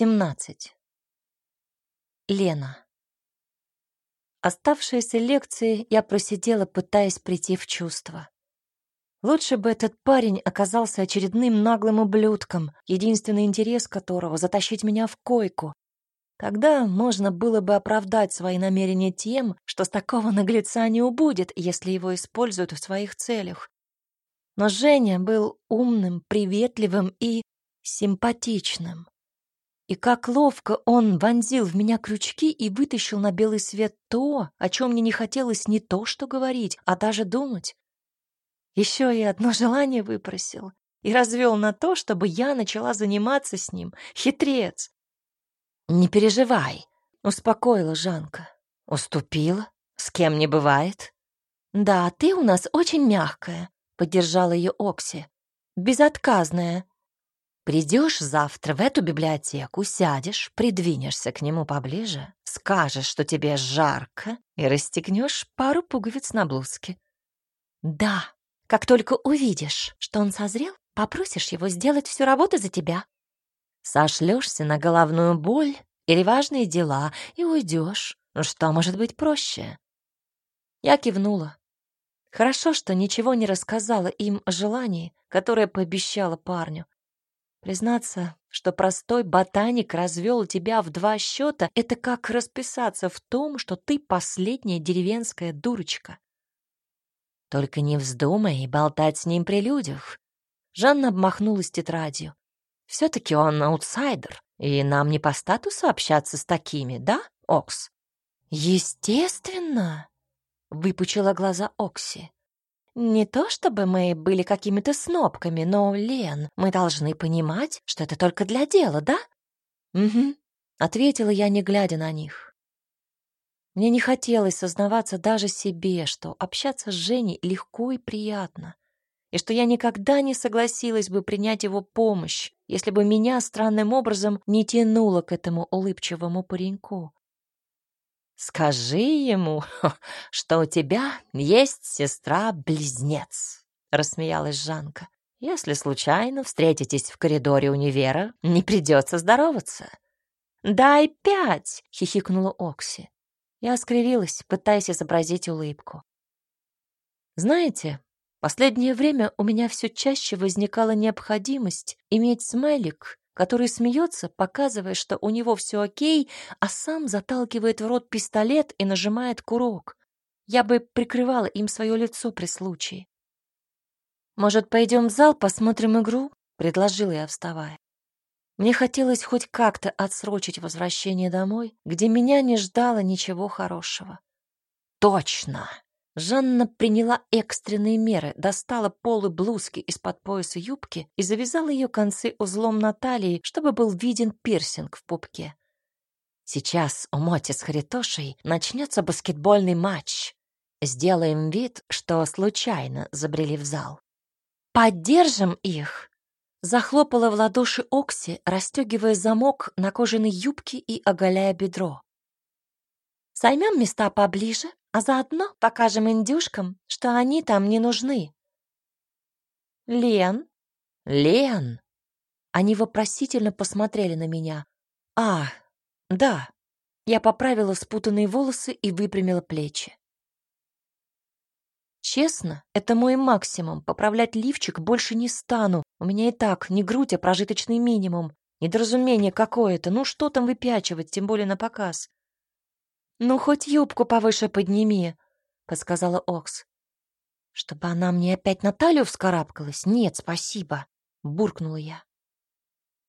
17. Лена. Оставшиеся лекции я просидела, пытаясь прийти в чувство. Лучше бы этот парень оказался очередным наглым ублюдком, единственный интерес которого — затащить меня в койку. Тогда можно было бы оправдать свои намерения тем, что с такого наглеца не убудет, если его используют в своих целях. Но Женя был умным, приветливым и симпатичным. И как ловко он вонзил в меня крючки и вытащил на белый свет то, о чем мне не хотелось не то что говорить, а даже думать. Еще и одно желание выпросил и развел на то, чтобы я начала заниматься с ним. Хитрец. «Не переживай», — успокоила Жанка. «Уступила? С кем не бывает?» «Да, ты у нас очень мягкая», — поддержала ее Окси. «Безотказная, Придешь завтра в эту библиотеку, сядешь, придвинешься к нему поближе, скажешь, что тебе жарко, и расстегнешь пару пуговиц на блузке. Да, как только увидишь, что он созрел, попросишь его сделать всю работу за тебя. Сошлешься на головную боль или важные дела и уйдешь. Ну что может быть проще? Я кивнула. Хорошо, что ничего не рассказала им о желании, которое пообещала парню. Признаться, что простой ботаник развел тебя в два счета, это как расписаться в том, что ты последняя деревенская дурочка. Только не вздумай болтать с ним при людях. Жанна обмахнулась тетрадью. Все-таки он аутсайдер, и нам не по статусу общаться с такими, да, Окс? Естественно, выпучила глаза Окси. Не то чтобы мы были какими-то снобками, но, Лен, мы должны понимать, что это только для дела, да? Угу, ответила я, не глядя на них. Мне не хотелось сознаваться даже себе, что общаться с Женей легко и приятно, и что я никогда не согласилась бы принять его помощь, если бы меня странным образом не тянуло к этому улыбчивому пареньку. «Скажи ему, что у тебя есть сестра-близнец», — рассмеялась Жанка. «Если случайно встретитесь в коридоре универа, не придется здороваться». «Дай пять!» — хихикнула Окси. Я скривилась, пытаясь изобразить улыбку. «Знаете, последнее время у меня все чаще возникала необходимость иметь смайлик который смеется, показывая, что у него все окей, а сам заталкивает в рот пистолет и нажимает курок. Я бы прикрывала им свое лицо при случае. «Может, пойдем в зал, посмотрим игру?» — предложила я, вставая. Мне хотелось хоть как-то отсрочить возвращение домой, где меня не ждало ничего хорошего. «Точно!» Жанна приняла экстренные меры, достала полы блузки из-под пояса юбки и завязала ее концы узлом на талии, чтобы был виден пирсинг в пупке. Сейчас у Моти с Харитошей начнется баскетбольный матч. Сделаем вид, что случайно забрели в зал. Поддержим их! Захлопала в ладоши Окси, расстегивая замок на кожаной юбке и оголяя бедро. Займем места поближе, а заодно покажем индюшкам, что они там не нужны. Лен? Лен? Они вопросительно посмотрели на меня. А, да. Я поправила спутанные волосы и выпрямила плечи. Честно, это мой максимум. Поправлять лифчик больше не стану. У меня и так не грудь, а прожиточный минимум. Недоразумение какое-то. Ну что там выпячивать, тем более на показ. «Ну, хоть юбку повыше подними», — подсказала Окс. «Чтобы она мне опять на талию вскарабкалась? Нет, спасибо», — буркнула я.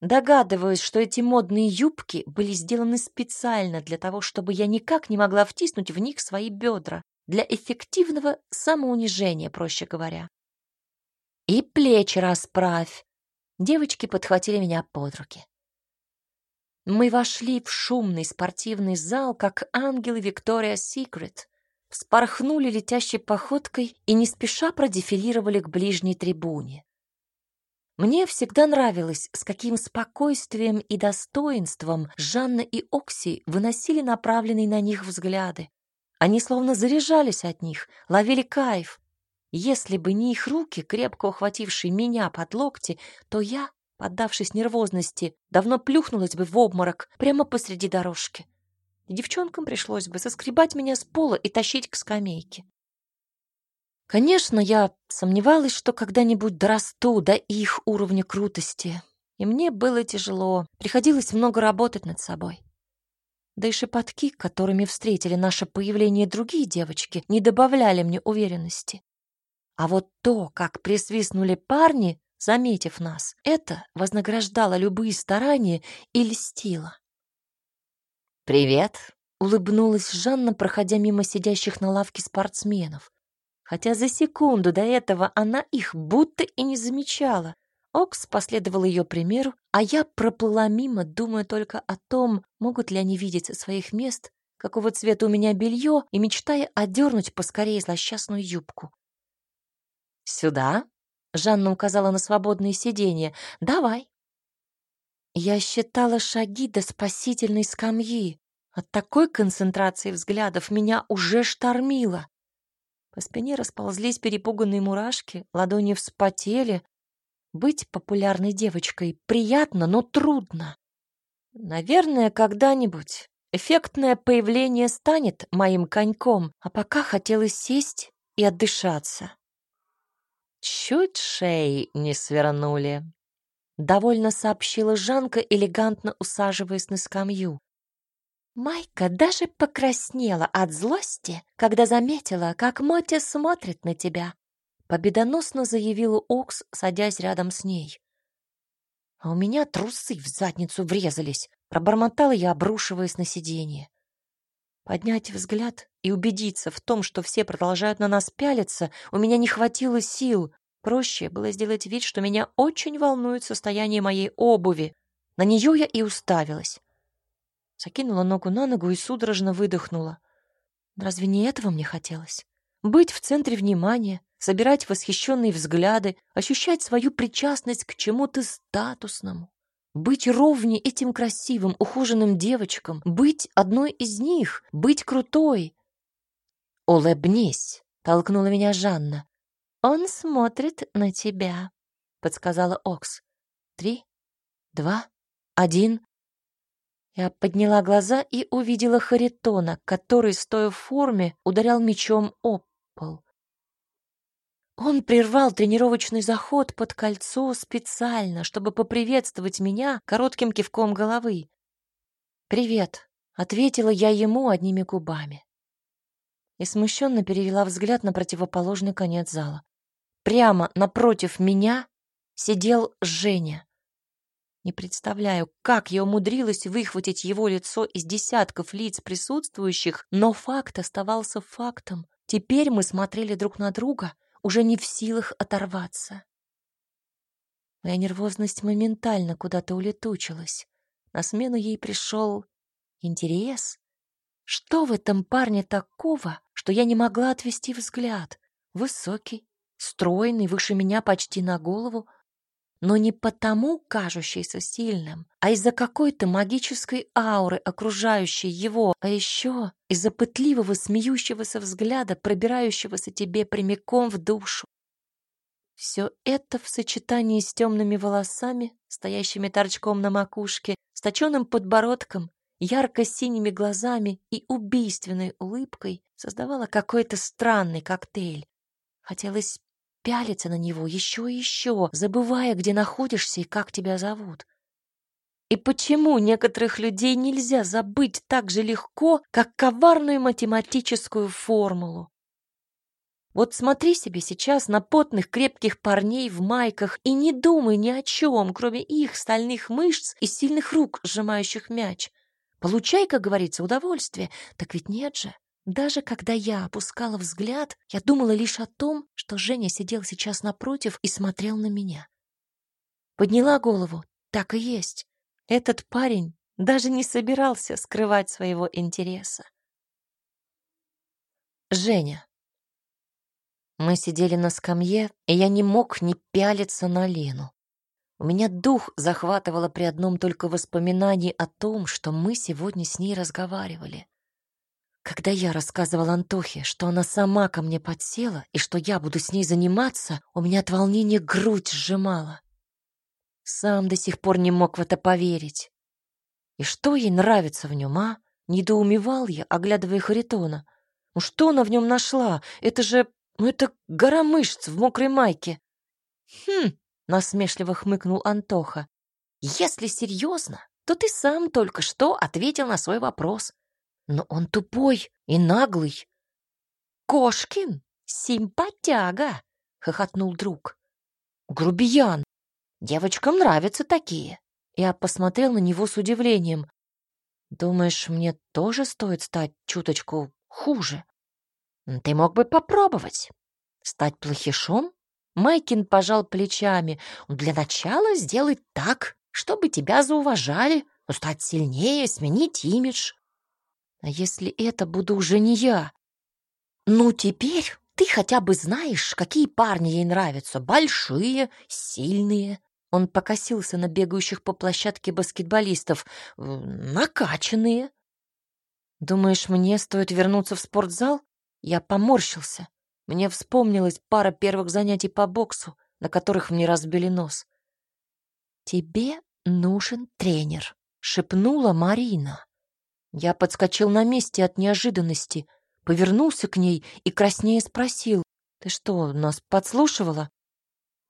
Догадываюсь, что эти модные юбки были сделаны специально для того, чтобы я никак не могла втиснуть в них свои бедра, для эффективного самоунижения, проще говоря. «И плечи расправь!» Девочки подхватили меня под руки. Мы вошли в шумный спортивный зал, как ангелы Виктория Секрет, вспорхнули летящей походкой и не спеша продефилировали к ближней трибуне. Мне всегда нравилось, с каким спокойствием и достоинством Жанна и Окси выносили направленные на них взгляды. Они словно заряжались от них, ловили кайф. Если бы не их руки, крепко ухватившие меня под локти, то я поддавшись нервозности, давно плюхнулась бы в обморок прямо посреди дорожки. Девчонкам пришлось бы соскребать меня с пола и тащить к скамейке. Конечно, я сомневалась, что когда-нибудь дорасту до их уровня крутости, и мне было тяжело, приходилось много работать над собой. Да и шепотки, которыми встретили наше появление другие девочки, не добавляли мне уверенности. А вот то, как присвистнули парни, заметив нас, это вознаграждало любые старания и льстило. «Привет!» — улыбнулась Жанна, проходя мимо сидящих на лавке спортсменов. Хотя за секунду до этого она их будто и не замечала, Окс последовал ее примеру, а я проплыла мимо, думая только о том, могут ли они видеть со своих мест, какого цвета у меня белье, и мечтая одернуть поскорее злосчастную юбку. «Сюда?» — Жанна указала на свободные сиденья. «Давай». Я считала шаги до спасительной скамьи. От такой концентрации взглядов меня уже штормило. По спине расползлись перепуганные мурашки, ладони вспотели, быть популярной девочкой приятно, но трудно. Наверное, когда-нибудь эффектное появление станет моим коньком, а пока хотелось сесть и отдышаться. Чуть шеи не свернули. Довольно сообщила Жанка, элегантно усаживаясь на скамью. Майка даже покраснела от злости, когда заметила, как Мотя смотрит на тебя победоносно заявила Окс, садясь рядом с ней. А у меня трусы в задницу врезались, пробормотала я, обрушиваясь на сиденье. Поднять взгляд и убедиться в том, что все продолжают на нас пялиться, у меня не хватило сил. Проще было сделать вид, что меня очень волнует состояние моей обуви. На нее я и уставилась. Закинула ногу на ногу и судорожно выдохнула. Разве не этого мне хотелось? Быть в центре внимания, собирать восхищенные взгляды, ощущать свою причастность к чему-то статусному, быть ровней этим красивым, ухоженным девочкам, быть одной из них, быть крутой. «Улыбнись», — толкнула меня Жанна. «Он смотрит на тебя», — подсказала Окс. «Три, два, один». Я подняла глаза и увидела Харитона, который, стоя в форме, ударял мечом об пол. Он прервал тренировочный заход под кольцо специально, чтобы поприветствовать меня коротким кивком головы. «Привет», — ответила я ему одними губами. И смущенно перевела взгляд на противоположный конец зала. Прямо напротив меня сидел Женя. Не представляю, как я умудрилась выхватить его лицо из десятков лиц присутствующих, но факт оставался фактом. Теперь мы смотрели друг на друга, уже не в силах оторваться. Моя нервозность моментально куда-то улетучилась. На смену ей пришел интерес. Что в этом парне такого, что я не могла отвести взгляд? Высокий, стройный, выше меня почти на голову, но не потому кажущийся сильным, а из-за какой-то магической ауры, окружающей его, а еще из-за пытливого смеющегося взгляда, пробирающегося тебе прямиком в душу. Все это в сочетании с темными волосами, стоящими торчком на макушке, с точенным подбородком, ярко-синими глазами и убийственной улыбкой создавало какой-то странный коктейль. Хотелось пялиться на него еще и еще, забывая, где находишься и как тебя зовут. И почему некоторых людей нельзя забыть так же легко, как коварную математическую формулу? Вот смотри себе сейчас на потных крепких парней в майках и не думай ни о чем, кроме их стальных мышц и сильных рук, сжимающих мяч. Получай, как говорится, удовольствие. Так ведь нет же. Даже когда я опускала взгляд, я думала лишь о том, что Женя сидел сейчас напротив и смотрел на меня. Подняла голову. Так и есть. Этот парень даже не собирался скрывать своего интереса. Женя. Мы сидели на скамье, и я не мог не пялиться на Лену. У меня дух захватывало при одном только воспоминании о том, что мы сегодня с ней разговаривали. Когда я рассказывала Антохе, что она сама ко мне подсела и что я буду с ней заниматься, у меня от волнения грудь сжимала. Сам до сих пор не мог в это поверить. И что ей нравится в нем, а? Недоумевал я, оглядывая Харитона. Ну что она в нем нашла? Это же... Ну это гора мышц в мокрой майке. Хм, насмешливо хмыкнул Антоха. Если серьезно, то ты сам только что ответил на свой вопрос. Но он тупой и наглый. Кошкин, симпатяга, хохотнул друг. Грубиян. Девочкам нравятся такие. Я посмотрел на него с удивлением. Думаешь, мне тоже стоит стать чуточку хуже? Ты мог бы попробовать. Стать плохишом? Майкин пожал плечами. Для начала сделай так, чтобы тебя зауважали, стать сильнее, сменить имидж. А если это буду уже не я? Ну, теперь ты хотя бы знаешь, какие парни ей нравятся. Большие, сильные. Он покосился на бегающих по площадке баскетболистов. Накачанные. Думаешь, мне стоит вернуться в спортзал? Я поморщился. Мне вспомнилась пара первых занятий по боксу, на которых мне разбили нос. «Тебе нужен тренер», — шепнула Марина. Я подскочил на месте от неожиданности, повернулся к ней и краснее спросил, «Ты что, нас подслушивала?»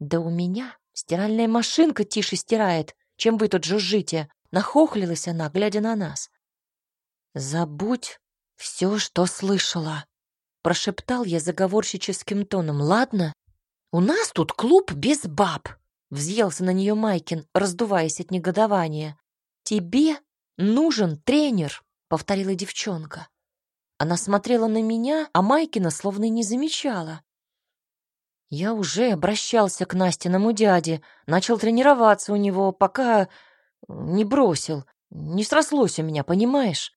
«Да у меня стиральная машинка тише стирает, чем вы тут жужжите», — нахохлилась она, глядя на нас. «Забудь все, что слышала», — прошептал я заговорщическим тоном. «Ладно? У нас тут клуб без баб», — взъелся на нее Майкин, раздуваясь от негодования. «Тебе нужен тренер», повторила девчонка. Она смотрела на меня, а Майкина словно не замечала. Я уже обращался к Настиному дяде, начал тренироваться у него, пока не бросил. Не срослось у меня, понимаешь?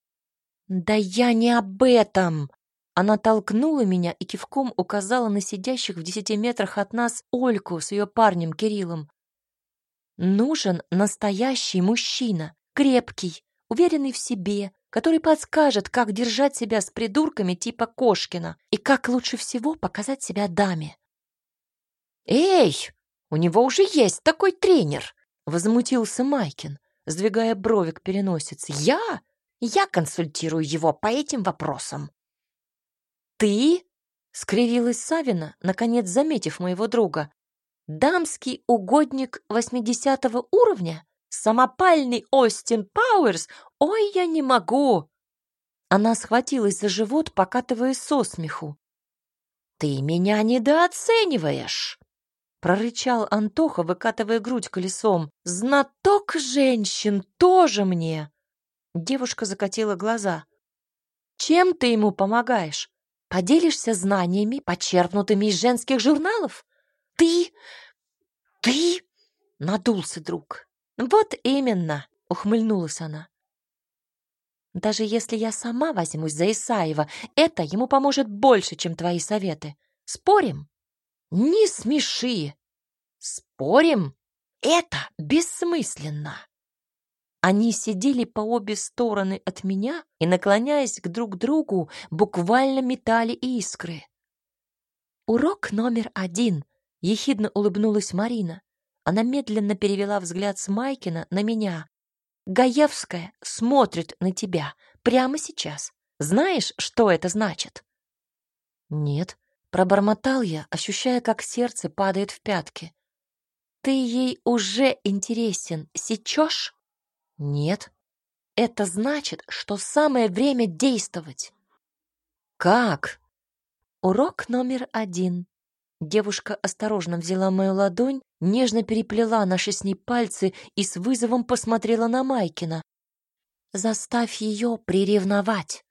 Да я не об этом. Она толкнула меня и кивком указала на сидящих в десяти метрах от нас Ольку с ее парнем Кириллом. Нужен настоящий мужчина, крепкий, уверенный в себе, который подскажет, как держать себя с придурками типа Кошкина и как лучше всего показать себя даме. «Эй, у него уже есть такой тренер!» — возмутился Майкин, сдвигая брови к переносице. «Я? Я консультирую его по этим вопросам». «Ты?» — скривилась Савина, наконец заметив моего друга. «Дамский угодник восьмидесятого уровня? Самопальный Остин Пауэрс? Ой, я не могу!» Она схватилась за живот, покатываясь со смеху. «Ты меня недооцениваешь!» прорычал Антоха, выкатывая грудь колесом. «Знаток женщин тоже мне!» Девушка закатила глаза. «Чем ты ему помогаешь? Поделишься знаниями, почерпнутыми из женских журналов? Ты... ты...» Надулся друг. «Вот именно!» — ухмыльнулась она. «Даже если я сама возьмусь за Исаева, это ему поможет больше, чем твои советы. Спорим?» «Не смеши!» «Спорим? Это бессмысленно!» Они сидели по обе стороны от меня и, наклоняясь к друг другу, буквально метали искры. «Урок номер один», — ехидно улыбнулась Марина. Она медленно перевела взгляд с Майкина на меня. «Гаевская смотрит на тебя прямо сейчас. Знаешь, что это значит?» «Нет», — пробормотал я, ощущая, как сердце падает в пятки. «Ты ей уже интересен, сечешь?» «Нет». «Это значит, что самое время действовать». «Как?» Урок номер один. Девушка осторожно взяла мою ладонь, нежно переплела наши с ней пальцы и с вызовом посмотрела на Майкина. «Заставь ее приревновать».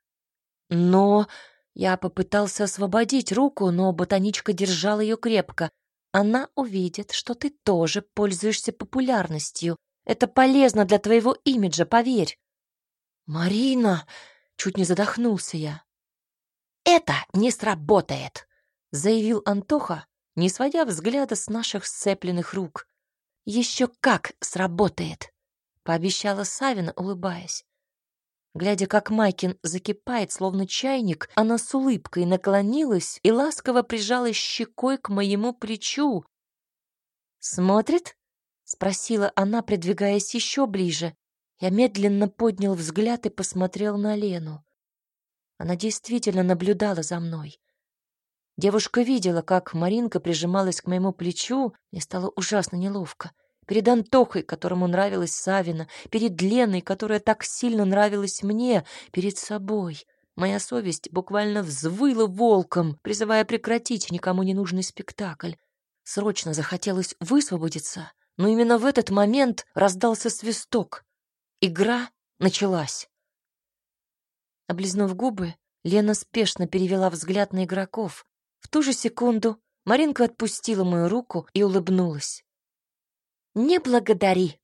Но я попытался освободить руку, но ботаничка держала ее крепко. Она увидит, что ты тоже пользуешься популярностью. Это полезно для твоего имиджа, поверь. Марина, чуть не задохнулся я. Это не сработает заявил Антоха, не сводя взгляда с наших сцепленных рук. «Еще как сработает!» — пообещала Савина, улыбаясь. Глядя, как Майкин закипает, словно чайник, она с улыбкой наклонилась и ласково прижалась щекой к моему плечу. «Смотрит?» — спросила она, придвигаясь еще ближе. Я медленно поднял взгляд и посмотрел на Лену. Она действительно наблюдала за мной. Девушка видела, как Маринка прижималась к моему плечу, мне стало ужасно неловко. Перед Антохой, которому нравилась Савина, перед Леной, которая так сильно нравилась мне, перед собой. Моя совесть буквально взвыла волком, призывая прекратить никому не нужный спектакль. Срочно захотелось высвободиться, но именно в этот момент раздался свисток. Игра началась. Облизнув губы, Лена спешно перевела взгляд на игроков. В ту же секунду Маринка отпустила мою руку и улыбнулась. «Не благодари.